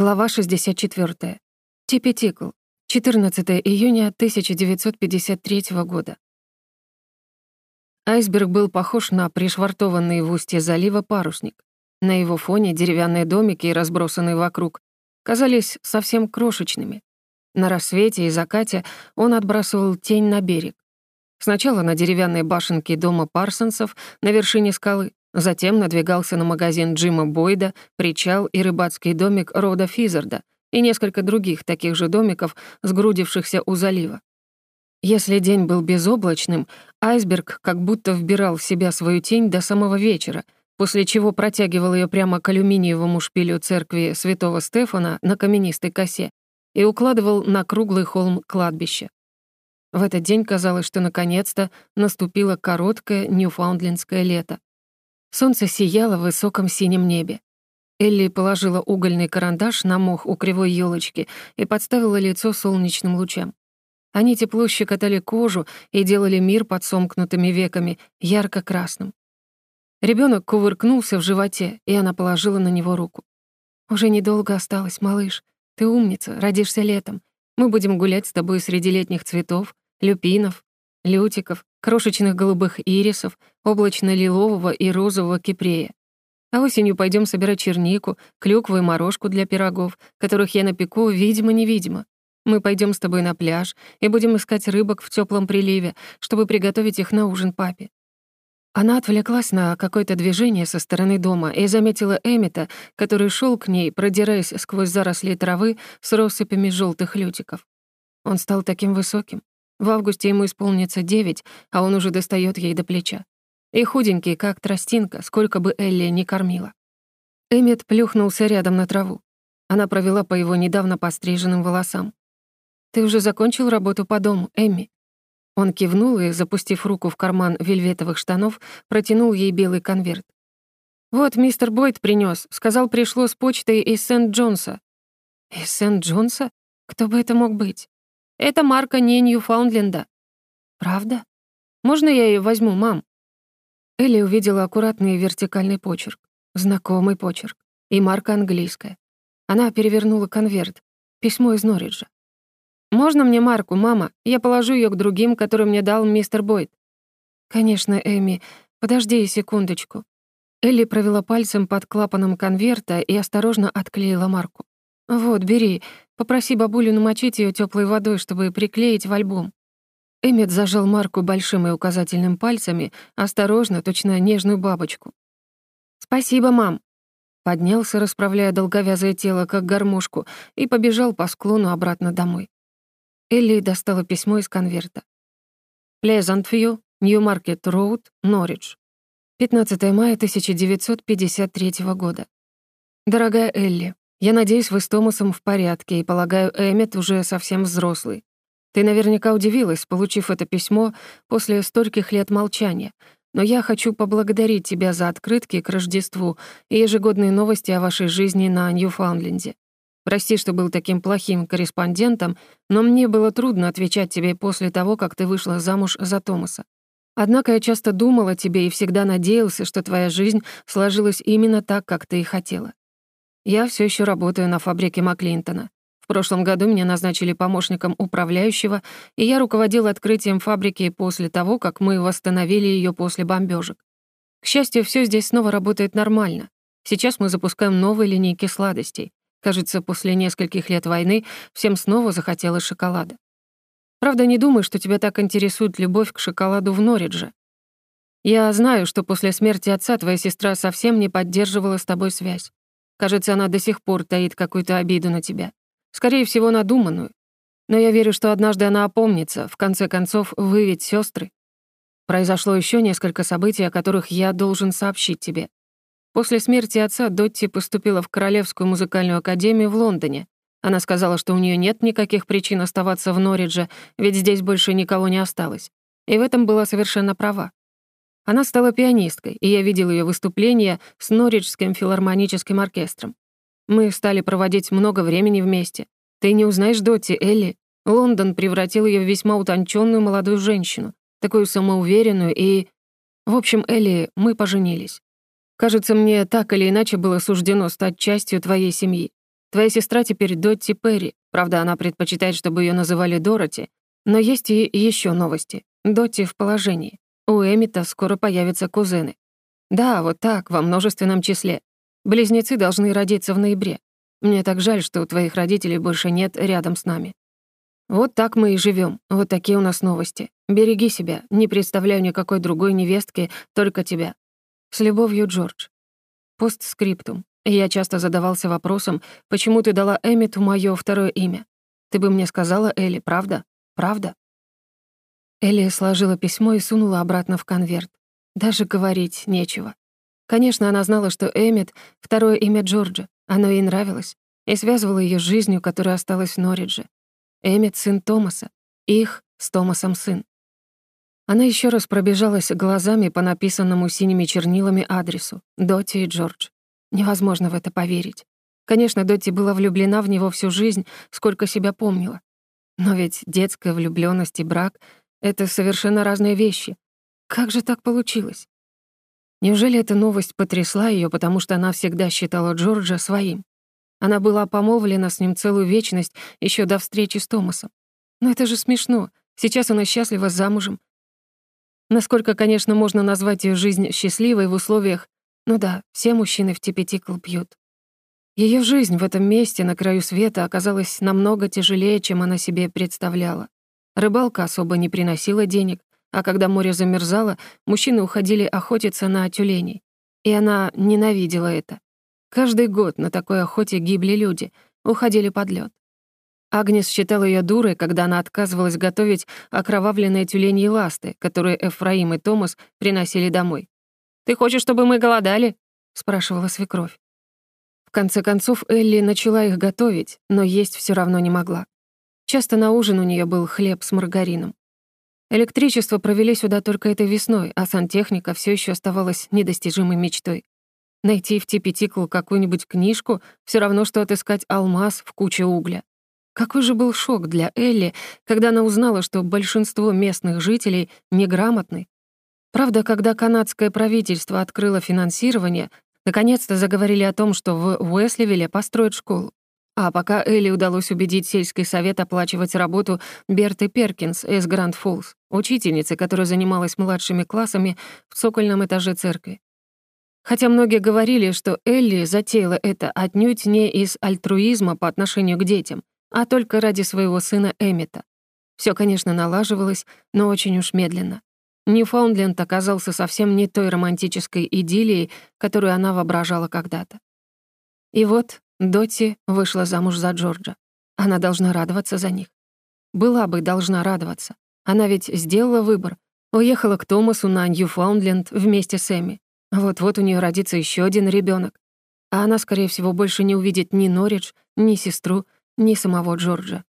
Глава 64. Типи Тикл. 14 июня 1953 года. Айсберг был похож на пришвартованный в устье залива парусник. На его фоне деревянные домики, разбросанные вокруг, казались совсем крошечными. На рассвете и закате он отбрасывал тень на берег. Сначала на деревянной башенке дома Парсонсов на вершине скалы, Затем надвигался на магазин Джима Бойда, причал и рыбацкий домик Рода Физарда и несколько других таких же домиков, сгрудившихся у залива. Если день был безоблачным, айсберг как будто вбирал в себя свою тень до самого вечера, после чего протягивал ее прямо к алюминиевому шпилю церкви святого Стефана на каменистой косе и укладывал на круглый холм кладбища. В этот день казалось, что наконец-то наступило короткое ньюфаундлендское лето. Солнце сияло в высоком синем небе. Элли положила угольный карандаш на мох у кривой елочки и подставила лицо солнечным лучам. Они тепло щекотали кожу и делали мир под сомкнутыми веками ярко-красным. Ребенок кувыркнулся в животе, и она положила на него руку. «Уже недолго осталось, малыш. Ты умница, родишься летом. Мы будем гулять с тобой среди летних цветов, люпинов, лютиков, крошечных голубых ирисов, облачно-лилового и розового кипрея. А осенью пойдем собирать чернику, клюкву и морожку для пирогов, которых я напеку, видимо-невидимо. Мы пойдем с тобой на пляж и будем искать рыбок в теплом приливе, чтобы приготовить их на ужин папе». Она отвлеклась на какое-то движение со стороны дома и заметила Эмита, который шел к ней, продираясь сквозь заросли травы с россыпями желтых лютиков. Он стал таким высоким, в августе ему исполнится девять, а он уже достает ей до плеча. И худенький, как тростинка, сколько бы Элли не кормила. Эммет плюхнулся рядом на траву. Она провела по его недавно постриженным волосам. «Ты уже закончил работу по дому, Эмми?» Он кивнул и, запустив руку в карман вельветовых штанов, протянул ей белый конверт. «Вот мистер Бойд принес, сказал, пришло с почтой из Сент-Джонса». «Из Сент-Джонса? Кто бы это мог быть?» Это марка не Ньюфаундленда». «Правда? Можно я ее возьму, мам?» Элли увидела аккуратный вертикальный почерк, знакомый почерк, и марка английская. Она перевернула конверт, письмо из Норриджа. «Можно мне марку, мама? Я положу ее к другим, которые мне дал мистер Бойд». «Конечно, Эми. Подожди секундочку». Элли провела пальцем под клапаном конверта и осторожно отклеила марку. «Вот, бери. Попроси бабулю намочить ее теплой водой, чтобы приклеить в альбом». Эммет зажал Марку большим и указательным пальцами, осторожно, точно нежную бабочку. «Спасибо, мам!» Поднялся, расправляя долговязое тело, как гармошку, и побежал по склону обратно домой. Элли достала письмо из конверта. «Плезантвью, Нью-Маркет Роуд, Норридж. 15 мая 1953 года. Дорогая Элли, я надеюсь, вы с Томасом в порядке, и, полагаю, Эммет уже совсем взрослый. Ты наверняка удивилась, получив это письмо после стольких лет молчания, но я хочу поблагодарить тебя за открытки к Рождеству и ежегодные новости о вашей жизни на Ньюфаундленде. Прости, что был таким плохим корреспондентом, но мне было трудно отвечать тебе после того, как ты вышла замуж за Томаса. Однако я часто думал о тебе и всегда надеялся, что твоя жизнь сложилась именно так, как ты и хотела. Я все еще работаю на фабрике Маклинтона. В прошлом году меня назначили помощником управляющего, и я руководил открытием фабрики после того, как мы восстановили ее после бомбежек. К счастью, все здесь снова работает нормально. Сейчас мы запускаем новые линейки сладостей. Кажется, после нескольких лет войны всем снова захотелось шоколада. Правда, не думаю, что тебя так интересует любовь к шоколаду в Норридже. Я знаю, что после смерти отца твоя сестра совсем не поддерживала с тобой связь. Кажется, она до сих пор таит какую-то обиду на тебя. Скорее всего, надуманную. Но я верю, что однажды она опомнится. В конце концов, вы ведь сестры. Произошло еще несколько событий, о которых я должен сообщить тебе. После смерти отца Дотти поступила в Королевскую музыкальную академию в Лондоне. Она сказала, что у нее нет никаких причин оставаться в Норридже, ведь здесь больше никого не осталось. И в этом была совершенно права. Она стала пианисткой, и я видел ее выступления с Норриджским филармоническим оркестром. Мы стали проводить много времени вместе. Ты не узнаешь Дотти, Элли. Лондон превратил ее в весьма утонченную молодую женщину, такую самоуверенную и... В общем, Элли, мы поженились. Кажется, мне так или иначе было суждено стать частью твоей семьи. Твоя сестра теперь Дотти Перри. Правда, она предпочитает, чтобы ее называли Дороти. Но есть и еще новости. Дотти в положении. У Эмита скоро появятся кузены. Да, вот так, во множественном числе. Близнецы должны родиться в ноябре. Мне так жаль, что у твоих родителей больше нет рядом с нами. Вот так мы и живем. Вот такие у нас новости. Береги себя. Не представляю никакой другой невестки, только тебя. С любовью, Джордж. Постскриптум. Я часто задавался вопросом, почему ты дала Эмиту моё второе имя. Ты бы мне сказала, Элли, правда? Правда? Элли сложила письмо и сунула обратно в конверт. Даже говорить нечего. Конечно, она знала, что Эмит — второе имя Джорджа. Оно ей нравилось и связывало её с жизнью, которая осталась в Норридже. Эммет — сын Томаса, их с Томасом сын. Она еще раз пробежалась глазами по написанному синими чернилами адресу Доти и Джордж. Невозможно в это поверить. Конечно, Доти была влюблена в него всю жизнь, сколько себя помнила. Но ведь детская влюблённость и брак — это совершенно разные вещи. Как же так получилось? Неужели эта новость потрясла её, потому что она всегда считала Джорджа своим? Она была помолвлена с ним целую вечность еще до встречи с Томасом. Но это же смешно. Сейчас она счастлива замужем. Насколько, конечно, можно назвать ее жизнь счастливой в условиях... Ну да, все мужчины в Типетикл пьют. Ее жизнь в этом месте, на краю света, оказалась намного тяжелее, чем она себе представляла. Рыбалка особо не приносила денег, а когда море замерзало, мужчины уходили охотиться на тюленей. И она ненавидела это. Каждый год на такой охоте гибли люди, уходили под лед. Агнес считала ее дурой, когда она отказывалась готовить окровавленные тюленьи ласты, которые Эфраим и Томас приносили домой. «Ты хочешь, чтобы мы голодали?» — спрашивала свекровь. В конце концов, Элли начала их готовить, но есть все равно не могла. Часто на ужин у нее был хлеб с маргарином. Электричество провели сюда только этой весной, а сантехника все еще оставалась недостижимой мечтой. Найти в Типетикл какую-нибудь книжку — все равно, что отыскать алмаз в куче угля. Какой же был шок для Элли, когда она узнала, что большинство местных жителей неграмотны. Правда, когда канадское правительство открыло финансирование, наконец-то заговорили о том, что в Уэсливилле построят школу. А пока Элли удалось убедить сельский совет оплачивать работу Берты Перкинс из Гранд Фоллс, учительницы, которая занималась младшими классами в цокольном этаже церкви. Хотя многие говорили, что Элли затеяла это отнюдь не из альтруизма по отношению к детям, а только ради своего сына Эмита. Все, конечно, налаживалось, но очень уж медленно. Ньюфаундленд оказался совсем не той романтической идиллией, которую она воображала когда-то. И вот Дотти вышла замуж за Джорджа. Она должна радоваться за них. Была бы должна радоваться. Она ведь сделала выбор. Уехала к Томасу на Ньюфаундленд вместе с Эми. Вот-вот у нее родится еще один ребенок, А она, скорее всего, больше не увидит ни Норридж, ни сестру, ни самого Джорджа.